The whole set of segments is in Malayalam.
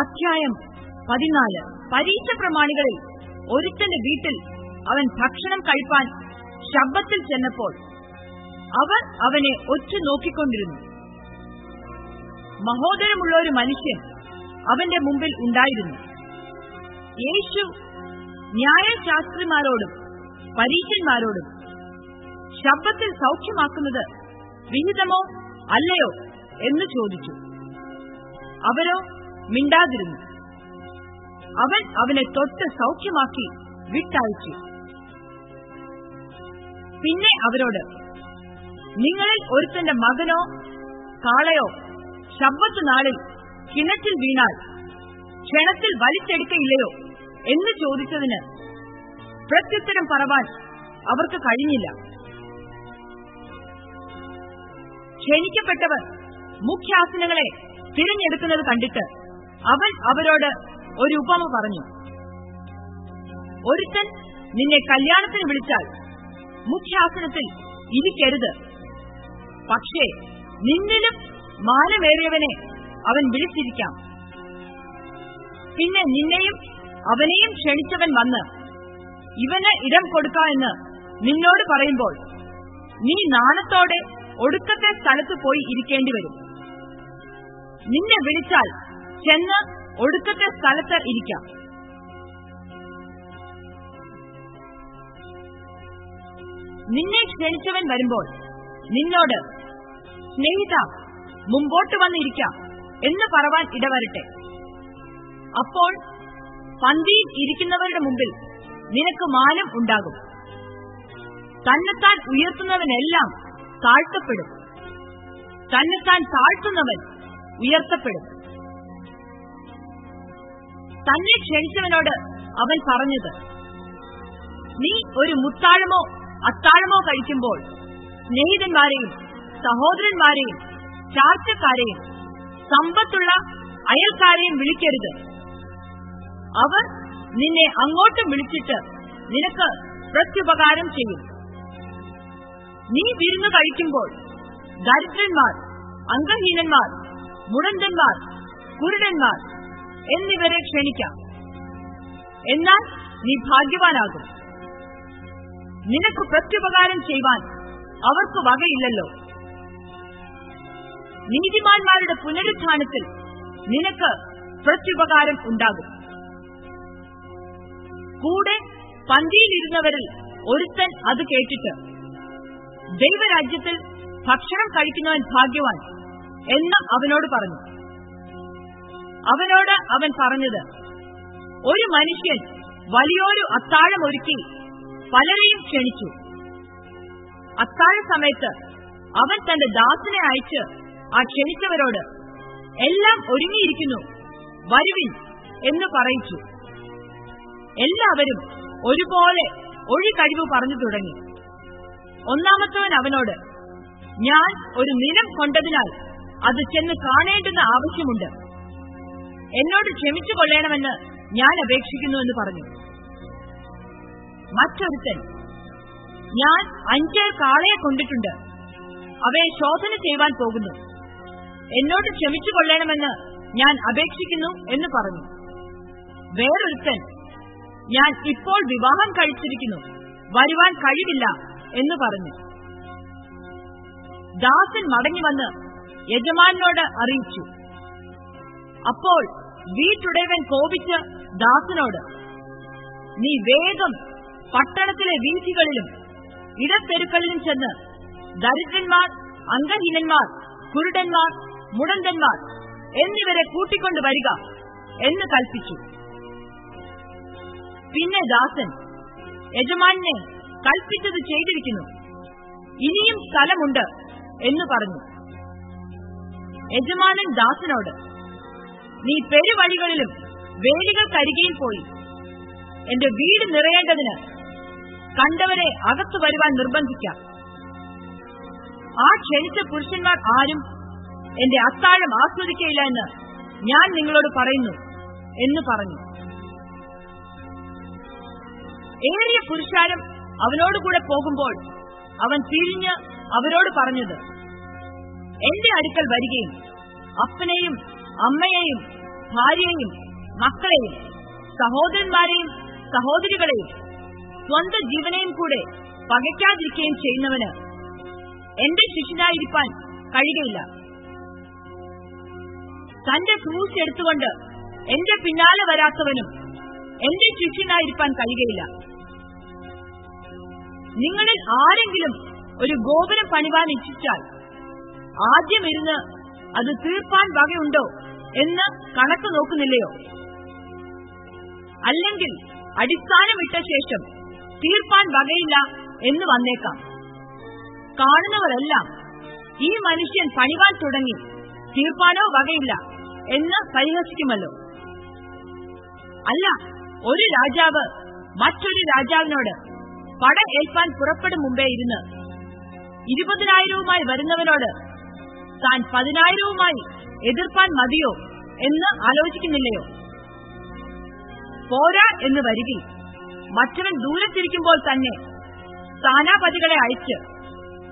അധ്യായം പതിനാല്. പരീക്ഷ പ്രമാണികളിൽ ഒരുത്തന്റെ വീട്ടിൽ അവൻ ഭക്ഷണം കഴിപ്പാൻ ശബ്ദത്തിൽ ചെന്നപ്പോൾ അവർ അവനെ ഒറ്റ നോക്കിക്കൊണ്ടിരുന്നു. മഹോദരമുള്ള ഒരു മനുഷ്യൻ അവന്റെ മുമ്പിൽ ഉണ്ടായിരുന്നു. യേശു ന്യായശാസ്ത്രിമാരോടും പരീക്ഷന്മാരോടും ശബ്ദത്തിൽ സൗഖ്യമാക്കുന്നത് വിഹിതമോ അല്ലയോ എന്ന് ചോദിച്ചു. അവരോ മിണ്ടാതിരുന്നു. അവൻ അവനെ തൊട്ട് സൗഖ്യമാക്കി വിട്ടയച്ചു. പിന്നെ അവരോട് നിങ്ങളിൽ ഒരുത്തന്റെ മകനോ കാളയോ ശബ്ദത്ത് നാളിൽ കിണറ്റിൽ വീണാൽ ക്ഷണത്തിൽ വലിച്ചെടുക്കയില്ലയോ? എന്ന് ചോദിച്ചതിന് പ്രത്യുത്തരം പറവാൻ അവർക്ക് കഴിഞ്ഞില്ല. ക്ഷണിക്കപ്പെട്ടവർ മുഖ്യാസനങ്ങളെ തിരഞ്ഞെടുക്കുന്നത് കണ്ടിട്ട് അവൻ അവരോട് ഒരു ഉപമ പറഞ്ഞു. ഒരുത്തൻ നിന്നെ കല്യാണത്തിന് വിളിച്ചാൽ മുഖ്യാസനത്തിൽ ഇരിക്കരുത്. പക്ഷേ നിന്നിലും മാനമേറിയവനെ അവൻ വിളിച്ചിരിക്കാം. പിന്നെ നിന്നെയും അവനെയും ക്ഷണിച്ചവൻ വന്ന് ഇവന് ഇടം കൊടുക്ക എന്ന് നിന്നോട് പറയുമ്പോൾ നീ നാണത്തോടെ ഒടുക്കത്തെ സ്ഥലത്ത് പോയി ഇരിക്കേണ്ടി വരും. നിന്നെ വിളിച്ചാൽ ചെന്ന് ഒടുക്കത്തെ സ്ഥലത്ത് ഇരിക്കാം. നിന്നെ ക്ഷണിച്ചവൻ വരുമ്പോൾ നിന്നോട് സ്നേഹിത മുമ്പോട്ട് വന്നിരിക്കാം എന്ന് പറവാൻ ഇടവരട്ടെ. അപ്പോൾ പന്തിയിൽ ഇരിക്കുന്നവരുടെ മുമ്പിൽ നിനക്ക് മാനം ഉണ്ടാകും. തന്നെത്താൻ ഉയർത്തുന്നവനെല്ലാം താഴ്ത്തപ്പെടും. തന്നെത്താൻ താഴ്ത്തുന്നവൻ ഉയർത്തപ്പെടും. തന്നെ ക്ഷണിച്ചവനോട് അവൻ പറഞ്ഞത് നീ ഒരു മുത്താഴമോ അത്താഴമോ കഴിക്കുമ്പോൾ സ്നേഹിതന്മാരെയും സഹോദരന്മാരെയും ചാർച്ചക്കാരെയും സമ്പത്തുള്ള അയൽക്കാരെയും വിളിക്കരുത്. അവർ നിന്നെ അങ്ങോട്ടും വിളിച്ചിട്ട് നിനക്ക് പ്രത്യുപകാരം ചെയ്യും. നീ വിരുന്ന് കഴിക്കുമ്പോൾ ദരിദ്രന്മാർ അംഗഹീനന്മാർ മുടന്തന്മാർ കുരുടന്മാർ എന്നിവരെ ക്ഷണിക്കാം. എന്നാൽ നീ ഭാഗ്യവാനാകും. നിനക്ക് പ്രത്യുപകാരം ചെയ്യുവാൻ അവർക്ക് വകയില്ലല്ലോ. നീതിമാന്മാരുടെ പുനരുത്ഥാനത്തിൽ നിനക്ക് പ്രത്യുപകാരം ഉണ്ടാകും. കൂടെ പന്തിയിലിരുന്നവരിൽ ഒരുത്തൻ അത് കേട്ടിട്ട് ദൈവരാജ്യത്തിൽ ഭക്ഷണം കഴിക്കുന്നവൻ ഭാഗ്യവാൻ എന്ന് അവനോട് പറഞ്ഞു. അവനോട് അവൻ പറഞ്ഞത് ഒരു മനുഷ്യൻ വലിയൊരു അത്താഴം ഒരുക്കി പലരെയും ക്ഷണിച്ചു. അത്താഴ സമയത്ത് അവൻ തന്റെ ദാസിനെ അയച്ച് ആ ക്ഷണിച്ചവരോട് എല്ലാം ഒരുങ്ങിയിരിക്കുന്നു വരുവിൻ എന്ന് പറയിച്ചു. എല്ലാവരും ഒരുപോലെ കഴിവ് പറഞ്ഞു തുടങ്ങി. ഒന്നാമത്തവൻ അവനോട് ഞാൻ ഒരു നിലം കൊണ്ടതിനാൽ അത് ചെന്ന് കാണേണ്ടുന്ന ആവശ്യമുണ്ട്. എന്നോട് ക്ഷമിച്ചു കൊള്ളണമെന്ന് ഞാൻ അപേക്ഷിക്കുന്നുവെന്ന് പറഞ്ഞു. മറ്റൊരുത്തൻ ഞാൻ അഞ്ചേർ കാളയെ കൊണ്ടിട്ടുണ്ട്. അവയെ ശോധന ചെയ്യുവാൻ പോകുന്നു. എന്നോട് ക്ഷമിച്ചു കൊള്ളണമെന്ന് ഞാൻ അപേക്ഷിക്കുന്നു എന്ന് പറഞ്ഞു. വേറൊരുത്തൻ ഞാൻ ഇപ്പോൾ വിവാഹം കഴിച്ചിരിക്കുന്നു വരുവാൻ കഴിവില്ല എന്ന് പറഞ്ഞു. ദാസൻ മടങ്ങി വന്ന് യജമാനോട് അറിയിച്ചു. അപ്പോൾ വീട്ടുടയവൻ കോപിച്ച് ദാസനോട് നീ വേഗം പട്ടണത്തിലെ വീഥികളിലും ഇടത്തെരുക്കളിലും ചെന്ന് ദരിദ്രന്മാർ അംഗഹീനന്മാർ കുരുടന്മാർ മുടന്തന്മാർ എന്നിവരെ കൂട്ടിക്കൊണ്ടു വരിക എന്ന് കൽപ്പിച്ചു. പിന്നെ ദാസൻ യജമാനെ കൽപ്പിച്ചത് ചെയ്തിരിക്കുന്നു. ഇനിയും സ്ഥലമുണ്ട് എന്ന് പറഞ്ഞു. യജമാനൻ ദാസനോട് നീ പെരുവഴികളിലും വേലികൾക്കരികയിൽ പോയി. എന്റെ വീട് നിറയേണ്ടതിന് കണ്ടവരെ അകത്തു വരുവാൻ നിർബന്ധിക്കാം. ആ ക്ഷണിച്ച പുരുഷന്മാർ ആരും എന്റെ അത്താഴം ആസ്വദിക്കയില്ല എന്ന് ഞാൻ നിങ്ങളോട് പറയുന്നു എന്ന് പറഞ്ഞു. ഏറിയ പുരുഷാരം അവനോടുകൂടെ പോകുമ്പോൾ അവൻ തിരിഞ്ഞ് അവരോട് പറഞ്ഞത് എന്റെ അടുക്കൽ വരികയും അപ്പനെയും അമ്മയെയും ഭാര്യയെയും മക്കളെയും സഹോദരന്മാരെയും സഹോദരികളെയും സ്വന്തം ജീവനെയും കൂടെ പകയ്ക്കാതിരിക്കുകയും ചെയ്യുന്നവന് എന്റെ ശിഷ്യനായിരിക്കാൻ കഴിയുകയില്ല. തന്റെ ക്രൂസ് എടുത്തുകൊണ്ട് എന്റെ പിന്നാലെ വരാത്തവനും എന്റെ ശിഷ്യനായിരിക്കാൻ കഴിയുകയില്ല. നിങ്ങളിൽ ആരെങ്കിലും ഒരു ഗോപുരം പണിവാൻ ഇച്ഛിച്ചാൽ ആദ്യം ഇരുന്ന് അത് തീർപ്പാൻ വകയുണ്ടോ? എന്ന് കണക്ക് നോക്കുന്നില്ലയോ? അല്ലെങ്കിൽ അടിസ്ഥാനമിട്ട ശേഷം തീർപ്പാൻ വകയില്ല എന്ന് വന്നേക്കാം. കാണുന്നവരെല്ലാം ഈ മനുഷ്യൻ പണിവാൻ തുടങ്ങി തീർപ്പാനോ വകയില്ല എന്ന് പരിഹസിക്കുമല്ലോ. അല്ല ഒരു രാജാവ് മറ്റൊരു രാജാവിനോട് പട ഏൽപ്പാൻ പുറപ്പെടും മുമ്പേ ഇരുന്ന് ഇരുപതിനായിരവുമായി വരുന്നവനോട് താൻ പതിനായിരവുമായി എതിർപ്പാൻ മതിയോ എന്ന് ആലോചിക്കുന്നില്ലയോ? പോരാ എന്ന് വരികിൽ മറ്റവൻ ദൂരത്തിരിക്കുമ്പോൾ തന്നെ സ്ഥാനാപതികളെ അയച്ച്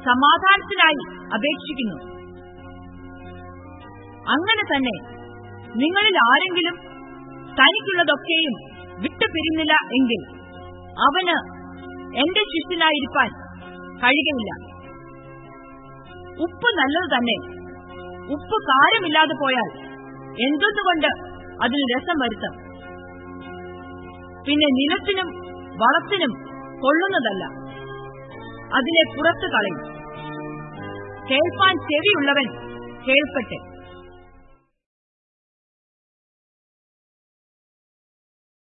സമാധാനത്തിനായി അപേക്ഷിക്കുന്നു. അങ്ങനെ തന്നെ നിങ്ങളിൽ ആരെങ്കിലും തനിക്കുള്ളതൊക്കെയും വിട്ടുപിരിഞ്ഞില്ല എങ്കിൽ അവന് എന്റെ ശിഷ്യനായിരിക്കാൻ കഴിയുകയില്ല. ഉപ്പ് നല്ലത് തന്നെ. ഉപ്പ് കാരമില്ലാതെ പോയാൽ എന്തൊന്നുകൊണ്ട് അതിന് രസം വരുത്താം? പിന്നെ നിലത്തിനും വളത്തിനും കൊള്ളുന്നതല്ല. അതിനെ പുറത്തു കളയും. കേൾപ്പാൻ ചെവിയുള്ളവൻ കേൾക്കട്ടെ.